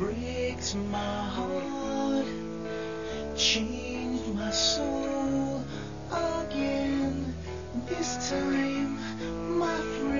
breaks my heart, changed my soul again. This time, my friend.